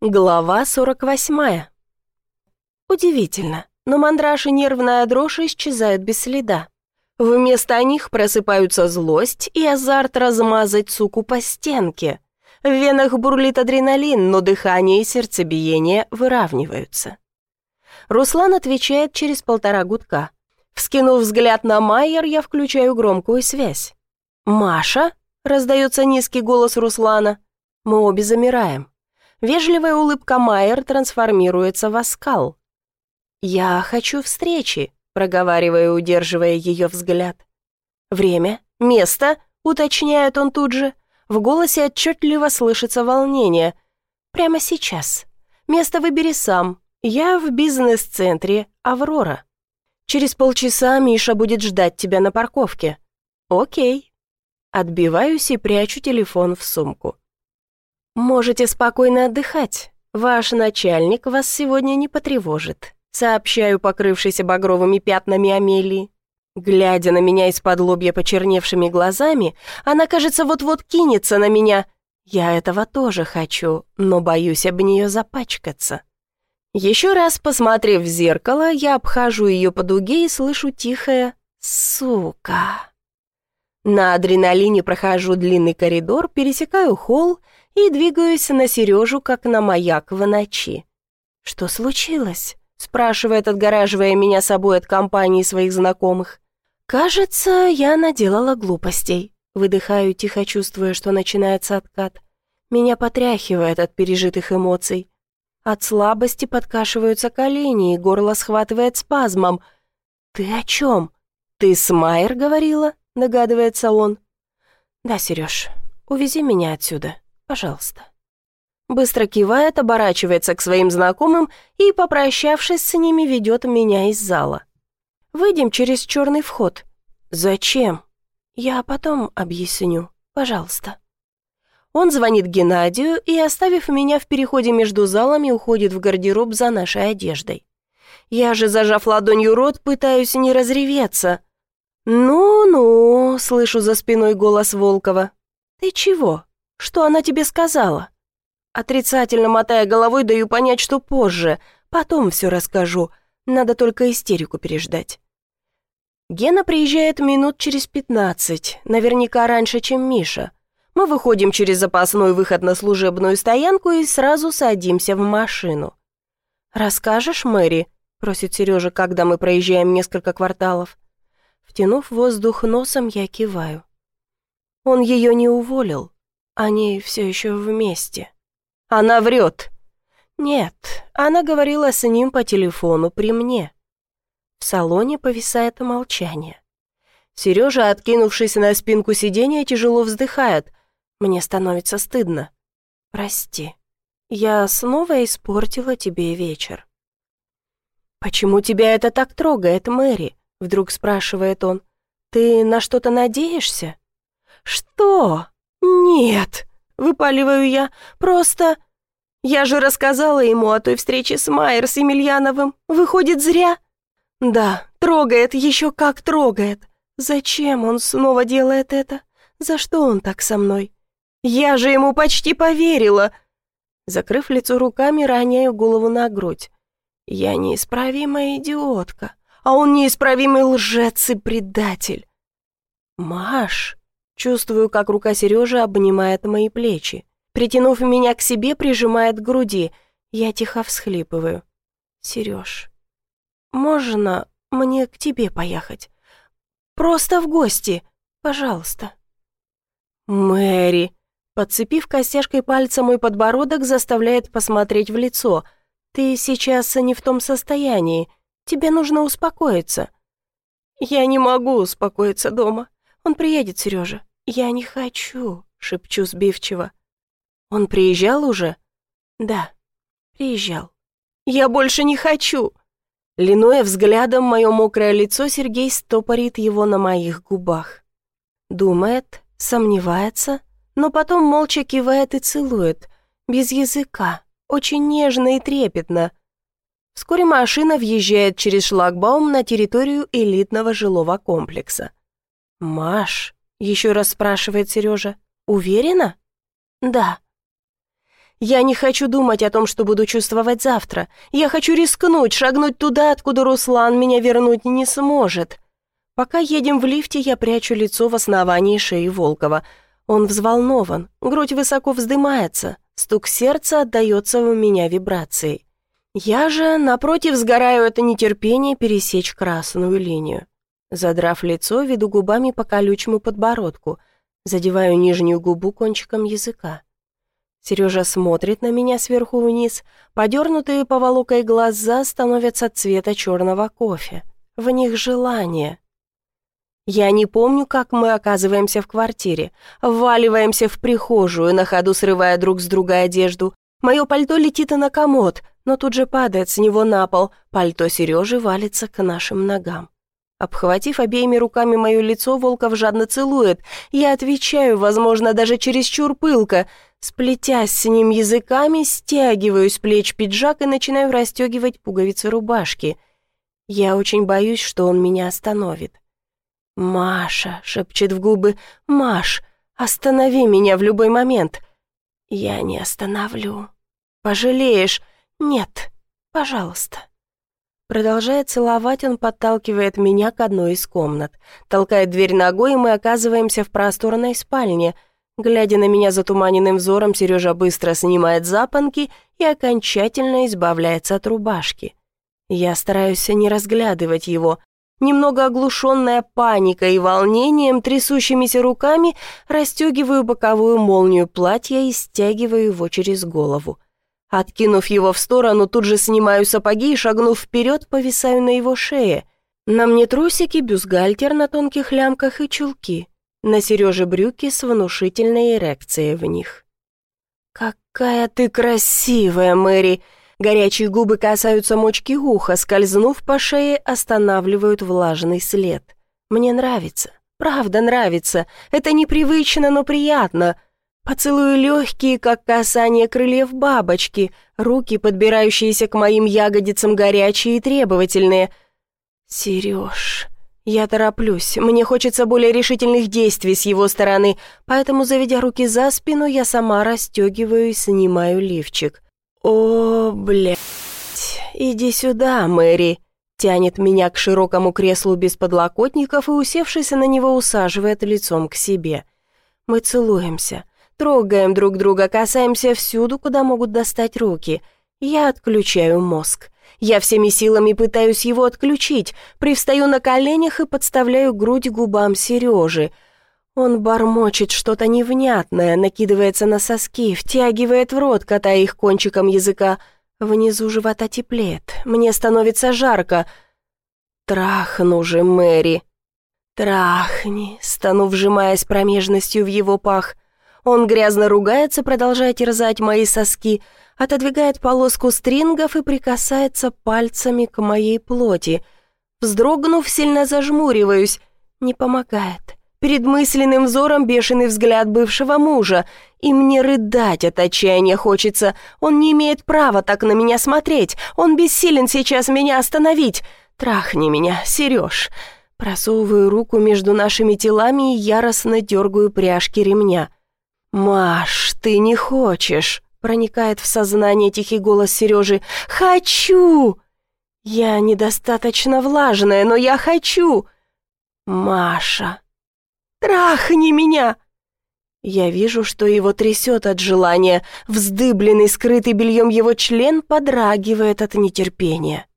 Глава 48. Удивительно, но мандраж и нервная дрожь исчезают без следа. Вместо них просыпаются злость и азарт размазать суку по стенке. В венах бурлит адреналин, но дыхание и сердцебиение выравниваются. Руслан отвечает через полтора гудка. Вскинув взгляд на Майер, я включаю громкую связь. «Маша?» — раздается низкий голос Руслана. Мы обе замираем. Вежливая улыбка Майер трансформируется в оскал. «Я хочу встречи», — проговаривая, удерживая ее взгляд. «Время? Место?» — уточняет он тут же. В голосе отчетливо слышится волнение. «Прямо сейчас. Место выбери сам. Я в бизнес-центре «Аврора». Через полчаса Миша будет ждать тебя на парковке. Окей. Отбиваюсь и прячу телефон в сумку. «Можете спокойно отдыхать. Ваш начальник вас сегодня не потревожит», сообщаю покрывшейся багровыми пятнами Амелии. Глядя на меня из-под лобья почерневшими глазами, она, кажется, вот-вот кинется на меня. Я этого тоже хочу, но боюсь об нее запачкаться. Еще раз посмотрев в зеркало, я обхожу ее по дуге и слышу тихое «сука». На адреналине прохожу длинный коридор, пересекаю холл и двигаюсь на Сережу, как на маяк в ночи. «Что случилось?» — спрашивает, отгораживая меня собой от компании своих знакомых. «Кажется, я наделала глупостей». Выдыхаю, тихо чувствуя, что начинается откат. Меня потряхивает от пережитых эмоций. От слабости подкашиваются колени, и горло схватывает спазмом. «Ты о чем?» «Ты с Майер говорила?» — догадывается он. «Да, Сереж, увези меня отсюда». Пожалуйста». Быстро кивает, оборачивается к своим знакомым и, попрощавшись с ними, ведет меня из зала. «Выйдем через черный вход». «Зачем?» «Я потом объясню. Пожалуйста». Он звонит Геннадию и, оставив меня в переходе между залами, уходит в гардероб за нашей одеждой. Я же, зажав ладонью рот, пытаюсь не разреветься. «Ну-ну», — слышу за спиной голос Волкова. «Ты чего?» Что она тебе сказала?» Отрицательно мотая головой, даю понять, что позже. Потом все расскажу. Надо только истерику переждать. Гена приезжает минут через пятнадцать, наверняка раньше, чем Миша. Мы выходим через запасной выход на служебную стоянку и сразу садимся в машину. «Расскажешь, Мэри?» — просит Сережа, когда мы проезжаем несколько кварталов. Втянув воздух носом, я киваю. Он ее не уволил. Они все еще вместе. Она врет. Нет, она говорила с ним по телефону при мне. В салоне повисает молчание. Сережа, откинувшись на спинку сиденья, тяжело вздыхает. Мне становится стыдно. Прости, я снова испортила тебе вечер. «Почему тебя это так трогает, Мэри?» — вдруг спрашивает он. «Ты на что-то надеешься?» «Что?» «Нет», — выпаливаю я, — «просто...» «Я же рассказала ему о той встрече с Майер, с Емельяновым. Выходит, зря?» «Да, трогает, еще как трогает. Зачем он снова делает это? За что он так со мной? Я же ему почти поверила!» Закрыв лицо руками, роняю голову на грудь. «Я неисправимая идиотка, а он неисправимый лжец и предатель». «Маш...» Чувствую, как рука Сережи обнимает мои плечи. Притянув меня к себе, прижимает к груди. Я тихо всхлипываю. «Сереж, можно мне к тебе поехать? Просто в гости, пожалуйста». «Мэри!» Подцепив костяшкой пальца мой подбородок, заставляет посмотреть в лицо. «Ты сейчас не в том состоянии. Тебе нужно успокоиться». «Я не могу успокоиться дома. Он приедет, Сережа. Я не хочу, шепчу сбивчиво. Он приезжал уже? Да, приезжал. Я больше не хочу. Линуя взглядом мое мокрое лицо, Сергей стопорит его на моих губах. Думает, сомневается, но потом молча кивает и целует, без языка, очень нежно и трепетно. Вскоре машина въезжает через шлагбаум на территорию элитного жилого комплекса. «Маш», — еще раз спрашивает Сережа, — «уверена?» «Да». Я не хочу думать о том, что буду чувствовать завтра. Я хочу рискнуть, шагнуть туда, откуда Руслан меня вернуть не сможет. Пока едем в лифте, я прячу лицо в основании шеи Волкова. Он взволнован, грудь высоко вздымается, стук сердца отдается у меня вибрацией. Я же, напротив, сгораю от нетерпения пересечь красную линию. Задрав лицо, веду губами по колючему подбородку, задеваю нижнюю губу кончиком языка. Сережа смотрит на меня сверху вниз, подернутые поволокой глаза становятся цвета черного кофе. В них желание. Я не помню, как мы оказываемся в квартире. Вваливаемся в прихожую, на ходу срывая друг с друга одежду. Мое пальто летит и на комод, но тут же падает с него на пол. Пальто Сережи валится к нашим ногам. Обхватив обеими руками мое лицо, Волков жадно целует. Я отвечаю, возможно, даже чересчур пылко. Сплетясь с ним языками, стягиваю с плеч пиджак и начинаю расстегивать пуговицы рубашки. Я очень боюсь, что он меня остановит. «Маша», — шепчет в губы, — «Маш, останови меня в любой момент». «Я не остановлю». «Пожалеешь?» «Нет, пожалуйста». Продолжая целовать, он подталкивает меня к одной из комнат. Толкает дверь ногой, и мы оказываемся в просторной спальне. Глядя на меня затуманенным взором, Сережа быстро снимает запонки и окончательно избавляется от рубашки. Я стараюсь не разглядывать его. Немного оглушенная паникой и волнением, трясущимися руками, расстегиваю боковую молнию платья и стягиваю его через голову. Откинув его в сторону, тут же снимаю сапоги и, шагнув вперед, повисаю на его шее. На мне трусики, бюстгальтер на тонких лямках и чулки. На Сереже брюки с внушительной эрекцией в них. «Какая ты красивая, Мэри!» Горячие губы касаются мочки уха, скользнув по шее, останавливают влажный след. «Мне нравится, правда нравится. Это непривычно, но приятно. Поцелуи легкие, как касание крыльев бабочки, руки, подбирающиеся к моим ягодицам, горячие и требовательные. Сереж, я тороплюсь, мне хочется более решительных действий с его стороны, поэтому, заведя руки за спину, я сама расстегиваю и снимаю лифчик. О, блядь, иди сюда, Мэри. Тянет меня к широкому креслу без подлокотников и, усевшись на него, усаживает лицом к себе. Мы целуемся. Трогаем друг друга, касаемся всюду, куда могут достать руки. Я отключаю мозг. Я всеми силами пытаюсь его отключить, привстаю на коленях и подставляю грудь губам Сережи. Он бормочет что-то невнятное, накидывается на соски, втягивает в рот, катая их кончиком языка. Внизу живота теплеет, мне становится жарко. «Трахну же, Мэри!» «Трахни!» — стану, вжимаясь промежностью в его пах. Он грязно ругается, продолжая терзать мои соски, отодвигает полоску стрингов и прикасается пальцами к моей плоти. Вздрогнув, сильно зажмуриваюсь. Не помогает. Перед мысленным взором бешеный взгляд бывшего мужа. И мне рыдать от отчаяния хочется. Он не имеет права так на меня смотреть. Он бессилен сейчас меня остановить. Трахни меня, Сереж. Просовываю руку между нашими телами и яростно дергаю пряжки ремня. «Маш, ты не хочешь!» — проникает в сознание тихий голос Сережи. «Хочу!» «Я недостаточно влажная, но я хочу!» «Маша!» «Трахни меня!» Я вижу, что его трясет от желания. Вздыбленный, скрытый бельем его член подрагивает от нетерпения.